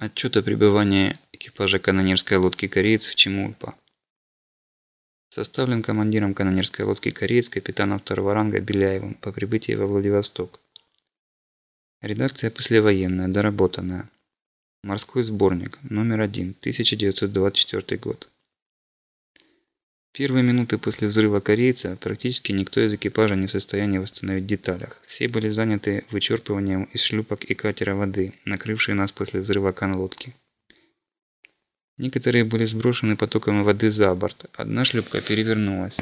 Отчет о пребывании экипажа канонерской лодки «Кореец» в Чемульпа. Составлен командиром канонерской лодки «Кореец» капитаном второго ранга Беляевым по прибытии во Владивосток. Редакция послевоенная, доработанная. Морской сборник, номер 1, 1924 год. Первые минуты после взрыва корейца практически никто из экипажа не в состоянии восстановить деталях. Все были заняты вычерпыванием из шлюпок и катера воды, накрывшей нас после взрыва конлодки. Некоторые были сброшены потоками воды за борт. Одна шлюпка перевернулась,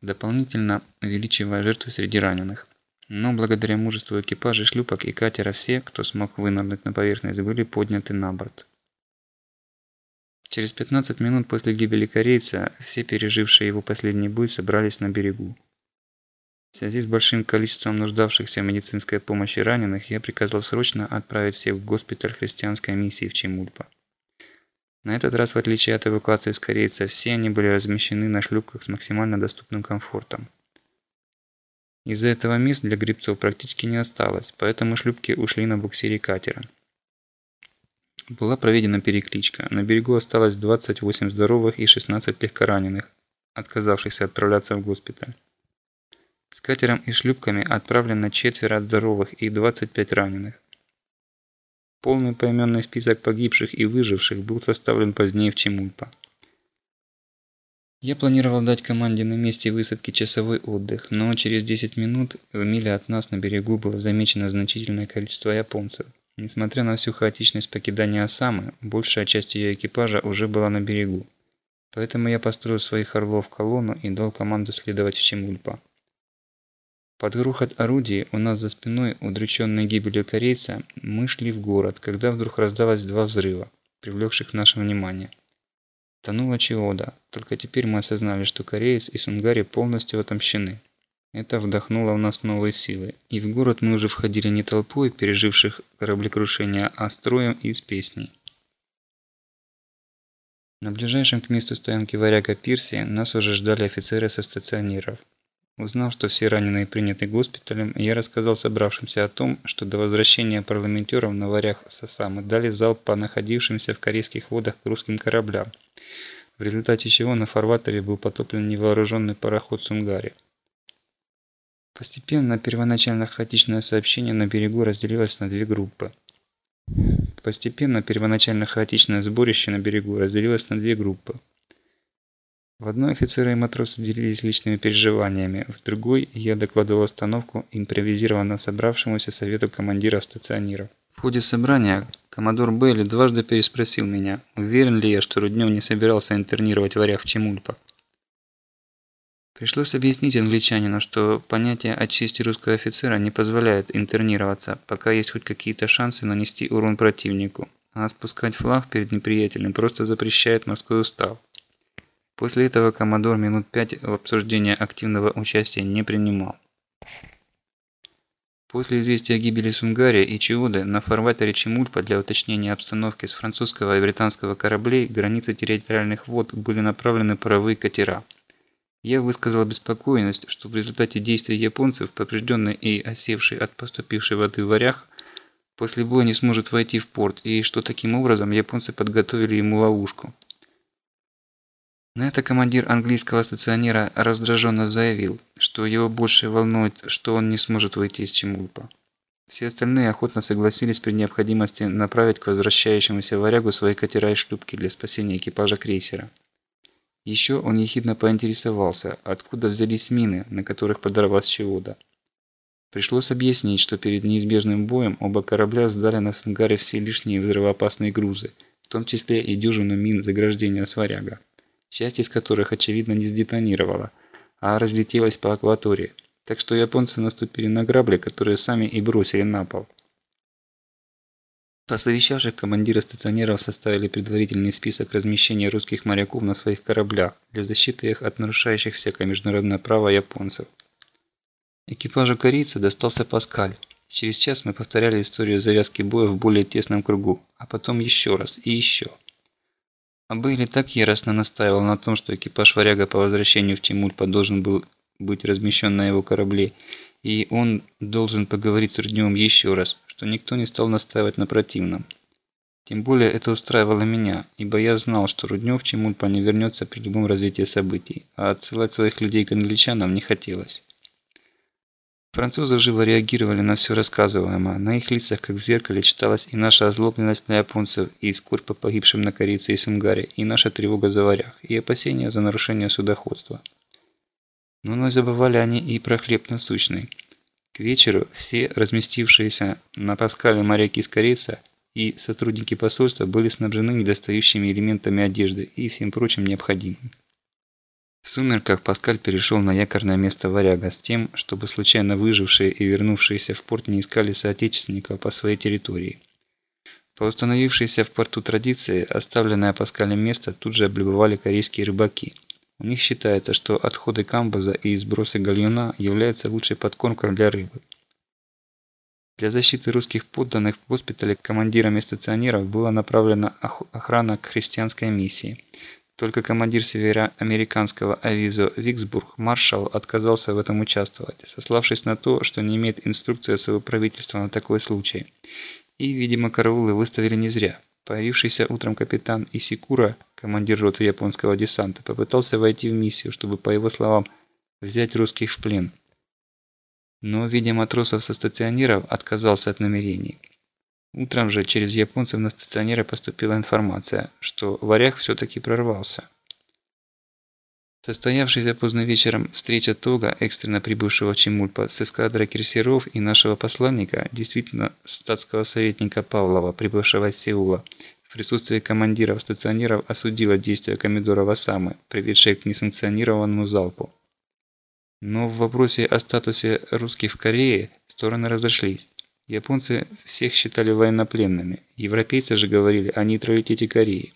дополнительно увеличивая жертвы среди раненых. Но благодаря мужеству экипажа шлюпок и катера все, кто смог вынырнуть на поверхность, были подняты на борт. Через 15 минут после гибели корейца все пережившие его последний бой собрались на берегу. В связи с большим количеством нуждавшихся в медицинской помощи раненых, я приказал срочно отправить всех в госпиталь христианской миссии в Чемульпа. На этот раз, в отличие от эвакуации с корейца, все они были размещены на шлюпках с максимально доступным комфортом. Из-за этого мест для грибцов практически не осталось, поэтому шлюпки ушли на буксире катера. Была проведена перекличка. На берегу осталось 28 здоровых и 16 легкораненых, отказавшихся отправляться в госпиталь. С катером и шлюпками отправлено четверо здоровых и 25 раненых. Полный поименный список погибших и выживших был составлен позднее в Чемульпа. Я планировал дать команде на месте высадки часовой отдых, но через 10 минут в миле от нас на берегу было замечено значительное количество японцев. Несмотря на всю хаотичность покидания Осамы, большая часть ее экипажа уже была на берегу. Поэтому я построил своих орлов в колонну и дал команду следовать в Чемульпа. Под грохот орудий у нас за спиной, удрученной гибелью корейца, мы шли в город, когда вдруг раздалось два взрыва, привлекших наше внимание. Тонула Чиода, только теперь мы осознали, что кореец и Сунгари полностью отомщены. Это вдохнуло в нас новые силы, и в город мы уже входили не толпой переживших кораблекрушение, а строем и с песней. На ближайшем к месту стоянки варяга пирсе нас уже ждали офицеры со стационеров. Узнав, что все раненые приняты госпиталем, я рассказал собравшимся о том, что до возвращения парламентеров на варях Сосамы дали залп по находившимся в корейских водах русским кораблям, в результате чего на фарватере был потоплен невооруженный пароход Сунгари. Постепенно первоначально хаотичное сообщение на берегу разделилось на две группы. Постепенно первоначально хаотичное сборище на берегу разделилось на две группы. В одной офицеры и матросы делились личными переживаниями, в другой я докладывал остановку импровизированно собравшемуся совету командиров стационеров. В ходе собрания коммодор Бейли дважды переспросил меня, уверен ли я, что Руднев не собирался интернировать варяг в Чемульпах. Пришлось объяснить англичанину, что понятие о чести русского офицера не позволяет интернироваться, пока есть хоть какие-то шансы нанести урон противнику, а спускать флаг перед неприятелем просто запрещает морской устав. После этого коммодор минут пять в обсуждение активного участия не принимал. После известия о гибели Сунгария и Чиуды на фарватере Чемульпа для уточнения обстановки с французского и британского кораблей границы территориальных вод были направлены паровые катера. Я высказал обеспокоенность, что в результате действий японцев, поврежденный и осевший от поступившей воды варях, после боя не сможет войти в порт, и что таким образом японцы подготовили ему ловушку. На это командир английского стационера раздраженно заявил, что его больше волнует, что он не сможет выйти из Чемульпа. Все остальные охотно согласились при необходимости направить к возвращающемуся варягу свои катера и шлюпки для спасения экипажа крейсера. Еще он ехидно поинтересовался, откуда взялись мины, на которых подорвалась Чиода. Пришлось объяснить, что перед неизбежным боем оба корабля сдали на Сунгаре все лишние взрывоопасные грузы, в том числе и дюжину мин заграждения сваряга, часть из которых очевидно не сдетонировала, а разлетелась по акватории, так что японцы наступили на грабли, которые сами и бросили на пол. Посовещавшись, командиры стационеров составили предварительный список размещения русских моряков на своих кораблях для защиты их от нарушающих всякое международное право японцев. Экипажу корейца достался Паскаль. Через час мы повторяли историю завязки боя в более тесном кругу, а потом еще раз и еще. А Бейли так яростно настаивал на том, что экипаж варяга по возвращению в Тимульпа должен был быть размещен на его корабле, и он должен поговорить с Рудневым еще раз, что никто не стал настаивать на противном. Тем более это устраивало меня, ибо я знал, что Руднев Чемульпа не вернется при любом развитии событий, а отсылать своих людей к англичанам не хотелось. Французы живо реагировали на все рассказываемое, на их лицах, как в зеркале, читалась и наша озлобленность на японцев, и скорбь по погибшим на корице и Сунгаре, и наша тревога за варях, и опасения за нарушение судоходства. Но не забывали они и про хлеб насущный. К вечеру все разместившиеся на Паскале моряки с корица и сотрудники посольства были снабжены недостающими элементами одежды и всем прочим необходимым. В сумерках Паскаль перешел на якорное место варяга с тем, чтобы случайно выжившие и вернувшиеся в порт не искали соотечественников по своей территории. По установившейся в порту традиции, оставленное Паскалем место тут же облюбовали корейские рыбаки. У них считается, что отходы камбуза и сбросы гальюна являются лучшей подкормкой для рыбы. Для защиты русских подданных в госпитале командирами стационеров была направлена охрана к христианской миссии. Только командир североамериканского авизо Виксбург, маршал, отказался в этом участвовать, сославшись на то, что не имеет инструкции своего правительства на такой случай. И, видимо, караулы выставили не зря. Появившийся утром капитан Исикура, командир роты японского десанта, попытался войти в миссию, чтобы, по его словам, взять русских в плен – но, видя матросов со стационеров, отказался от намерений. Утром же через японцев на стационеры поступила информация, что варяг все-таки прорвался. Состоявшаяся поздно вечером встреча Тога, экстренно прибывшего в Чемульпа, с эскадрой крейсеров и нашего посланника, действительно статского советника Павлова, прибывшего из Сеула, в присутствии командиров стационеров осудила действия комендора Васамы, приведшие к несанкционированному залпу. Но в вопросе о статусе русских в Корее стороны разошлись. Японцы всех считали военнопленными, европейцы же говорили о нейтралитете Кореи.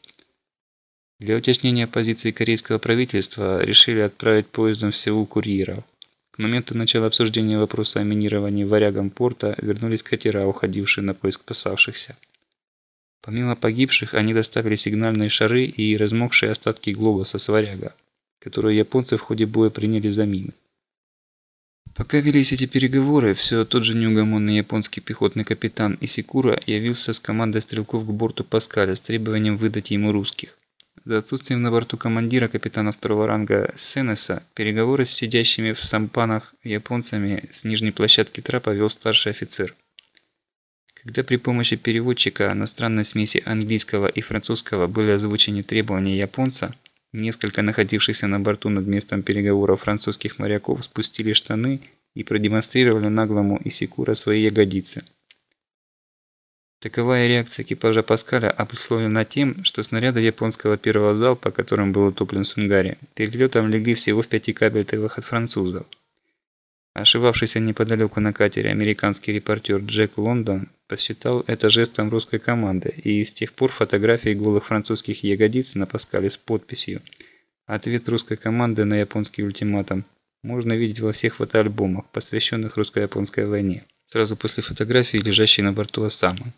Для уточнения позиции корейского правительства решили отправить поездом в Сеул курьеров. К моменту начала обсуждения вопроса о минировании варягом порта вернулись катера, уходившие на поиск спасавшихся. Помимо погибших, они доставили сигнальные шары и размокшие остатки глобуса с варяга, которые японцы в ходе боя приняли за мины. Пока велись эти переговоры, все тот же неугомонный японский пехотный капитан Исикура явился с командой стрелков к борту Паскаля с требованием выдать ему русских. За отсутствием на борту командира капитана второго ранга Сенеса, переговоры с сидящими в сампанах японцами с нижней площадки трапа вел старший офицер. Когда при помощи переводчика на странной смеси английского и французского были озвучены требования японца, Несколько находившихся на борту над местом переговоров французских моряков спустили штаны и продемонстрировали наглому Исикура свои ягодицы. Таковая реакция экипажа Паскаля обусловлена тем, что снаряды японского первого залпа, которым был утоплен Сунгари, перед летом легли всего в пяти кабельтовых от французов. Ошивавшийся неподалеку на катере американский репортер Джек Лондон посчитал это жестом русской команды, и с тех пор фотографии голых французских ягодиц на Паскале с подписью «Ответ русской команды на японский ультиматум» можно видеть во всех фотоальбомах, посвященных русско-японской войне, сразу после фотографии, лежащей на борту Осамы.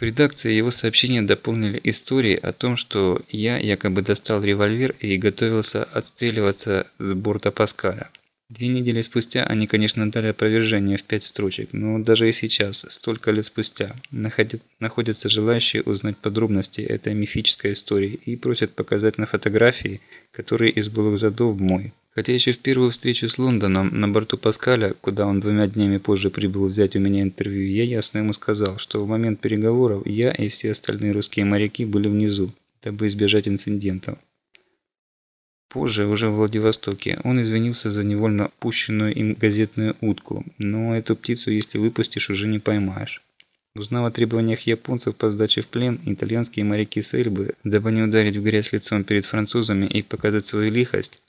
В редакции его сообщения дополнили истории о том, что я якобы достал револьвер и готовился отстреливаться с борта Паскаля. Две недели спустя они, конечно, дали опровержение в пять строчек, но даже и сейчас, столько лет спустя, находят, находятся желающие узнать подробности этой мифической истории и просят показать на фотографии, которые из былых задов мой. Хотя еще в первую встречу с Лондоном на борту Паскаля, куда он двумя днями позже прибыл взять у меня интервью, я ясно ему сказал, что в момент переговоров я и все остальные русские моряки были внизу, дабы избежать инцидентов. Позже, уже в Владивостоке, он извинился за невольно пущенную им газетную утку, но эту птицу, если выпустишь, уже не поймаешь. Узнав о требованиях японцев по сдаче в плен, итальянские моряки с Эльбы, дабы не ударить в грязь лицом перед французами и показать свою лихость,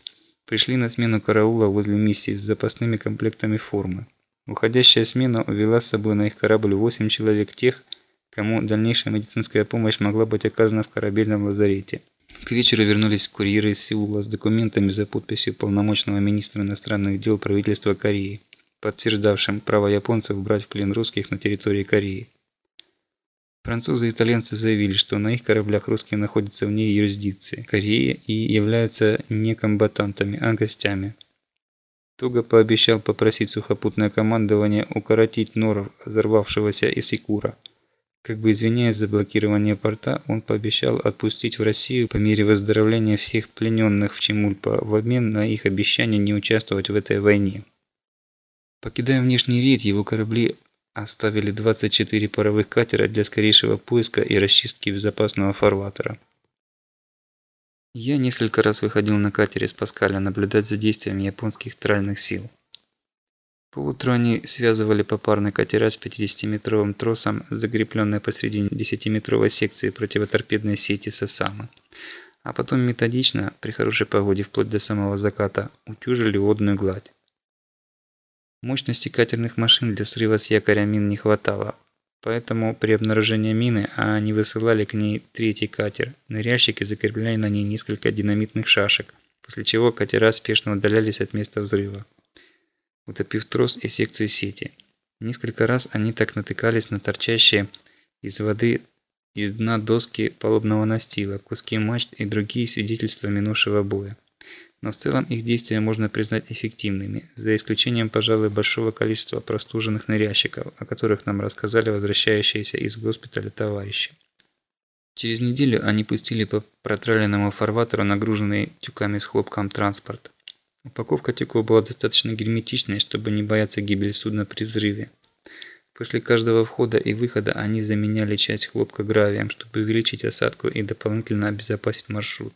пришли на смену караула возле миссии с запасными комплектами формы. Уходящая смена увела с собой на их корабль 8 человек тех, кому дальнейшая медицинская помощь могла быть оказана в корабельном лазарете. К вечеру вернулись курьеры из Сеула с документами за подписью полномочного министра иностранных дел правительства Кореи, подтверждавшим право японцев брать в плен русских на территории Кореи. Французы и итальянцы заявили, что на их кораблях русские находятся вне юрисдикции Кореи и являются не комбатантами, а гостями. Туго пообещал попросить сухопутное командование укоротить норов взорвавшегося Исикура. Как бы извиняясь за блокирование порта, он пообещал отпустить в Россию по мере выздоровления всех плененных в Чемульпа в обмен на их обещание не участвовать в этой войне. Покидая внешний рейд, его корабли оставили 24 паровых катера для скорейшего поиска и расчистки безопасного фарватера. Я несколько раз выходил на катере с Паскаля наблюдать за действиями японских тральных сил. Поутру они связывали попарные катера с 50-метровым тросом, закрепленной посредине 10-метровой секции противоторпедной сети Сосамы. А потом методично, при хорошей погоде вплоть до самого заката, утюжили водную гладь. Мощности катерных машин для срыва с якоря мин не хватало, поэтому при обнаружении мины они высылали к ней третий катер. Ныряльщики закрепляли на ней несколько динамитных шашек, после чего катера спешно удалялись от места взрыва утопив трос и секцию сети. Несколько раз они так натыкались на торчащие из воды из дна доски палубного настила, куски мачт и другие свидетельства минувшего боя. Но в целом их действия можно признать эффективными, за исключением, пожалуй, большого количества простуженных ныряльщиков, о которых нам рассказали возвращающиеся из госпиталя товарищи. Через неделю они пустили по протраленному фарватеру нагруженный тюками с хлопком транспорт. Упаковка тюков была достаточно герметичной, чтобы не бояться гибели судна при взрыве. После каждого входа и выхода они заменяли часть хлопка гравием, чтобы увеличить осадку и дополнительно обезопасить маршрут.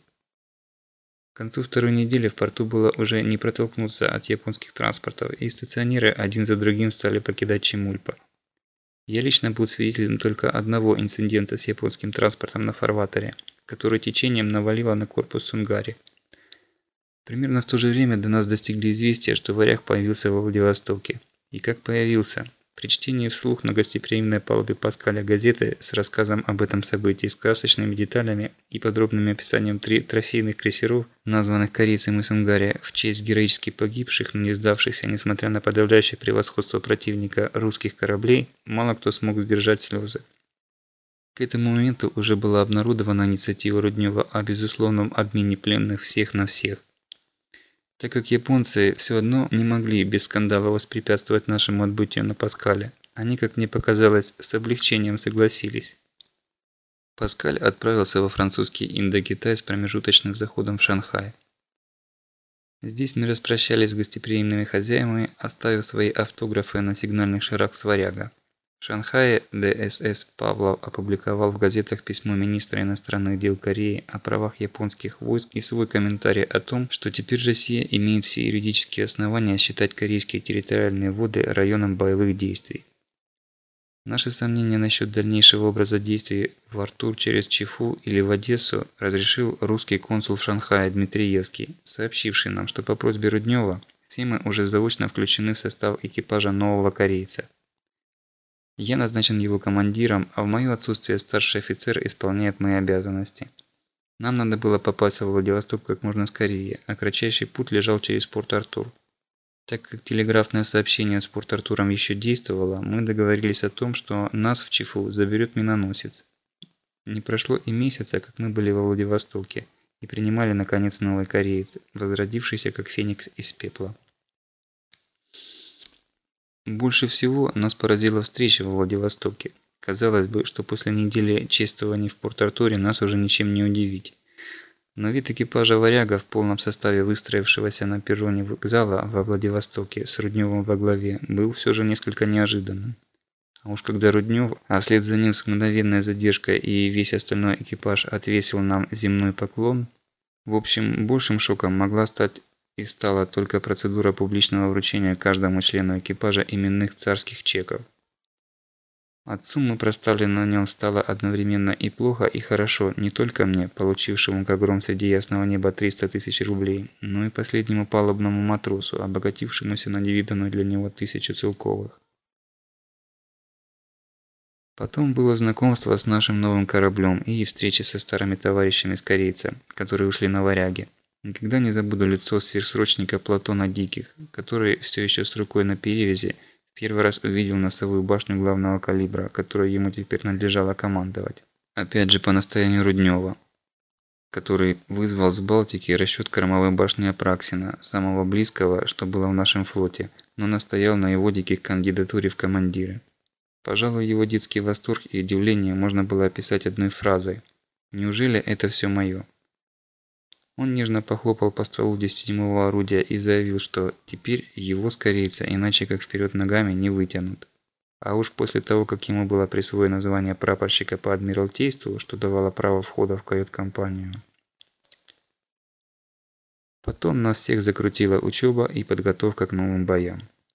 К концу второй недели в порту было уже не протолкнуться от японских транспортов, и стационеры один за другим стали покидать Чемульпа. Я лично был свидетелем только одного инцидента с японским транспортом на фарватере, который течением навалило на корпус Сунгари. Примерно в то же время до нас достигли известия, что варяг появился во Владивостоке. И как появился? При чтении вслух на гостеприимной палубе Паскаля газеты с рассказом об этом событии с красочными деталями и подробным описанием три трофейных крейсеров, названных корейцем и Сунгария, в честь героически погибших, но не сдавшихся, несмотря на подавляющее превосходство противника русских кораблей, мало кто смог сдержать слезы. К этому моменту уже была обнародована инициатива Руднева о безусловном обмене пленных всех на всех так как японцы все одно не могли без скандала воспрепятствовать нашему отбытию на Паскале. Они, как мне показалось, с облегчением согласились. Паскаль отправился во французский Индокитай с промежуточным заходом в Шанхай. Здесь мы распрощались с гостеприимными хозяевами, оставив свои автографы на сигнальных шарах Сваряга. В Шанхае ДСС Павлов опубликовал в газетах письмо министра иностранных дел Кореи о правах японских войск и свой комментарий о том, что теперь Россия имеет все юридические основания считать корейские территориальные воды районом боевых действий. Наши сомнения насчет дальнейшего образа действий в Артур через Чифу или в Одессу разрешил русский консул в Шанхае Дмитриевский, сообщивший нам, что по просьбе Руднева все мы уже заочно включены в состав экипажа нового корейца. Я назначен его командиром, а в мое отсутствие старший офицер исполняет мои обязанности. Нам надо было попасть во Владивосток как можно скорее, а кратчайший путь лежал через Порт-Артур. Так как телеграфное сообщение с Порт-Артуром еще действовало, мы договорились о том, что нас в Чифу заберет миноносец. Не прошло и месяца, как мы были во Владивостоке и принимали наконец новый кореец, возродившийся как феникс из пепла. Больше всего нас поразила встреча в Владивостоке. Казалось бы, что после недели чествований в Порт-Артуре нас уже ничем не удивить. Но вид экипажа «Варяга» в полном составе выстроившегося на перроне вокзала во Владивостоке с Рудневым во главе был все же несколько неожиданным. А уж когда Руднев, а вслед за ним с мгновенной задержкой и весь остальной экипаж отвесил нам земной поклон, в общем, большим шоком могла стать и стала только процедура публичного вручения каждому члену экипажа именных царских чеков. От суммы, проставленной на нем, стало одновременно и плохо, и хорошо не только мне, получившему как гром среди ясного неба 300 тысяч рублей, но и последнему палубному матросу, обогатившемуся на невиданную для него тысячу целковых. Потом было знакомство с нашим новым кораблем и встречи со старыми товарищами с корейца, которые ушли на варяге. Никогда не забуду лицо сверхсрочника Платона Диких, который все еще с рукой на перевязи первый раз увидел носовую башню главного калибра, которой ему теперь надлежало командовать. Опять же по настоянию Руднева, который вызвал с Балтики расчет кормовой башни Апраксина, самого близкого, что было в нашем флоте, но настоял на его диких кандидатуре в командиры. Пожалуй, его детский восторг и удивление можно было описать одной фразой. «Неужели это все мое?» Он нежно похлопал по стволу 10-дюймового орудия и заявил, что теперь его с иначе как вперед ногами не вытянут. А уж после того, как ему было присвоено звание прапорщика по адмиралтейству, что давало право входа в кают-компанию. Потом нас всех закрутила учеба и подготовка к новым боям.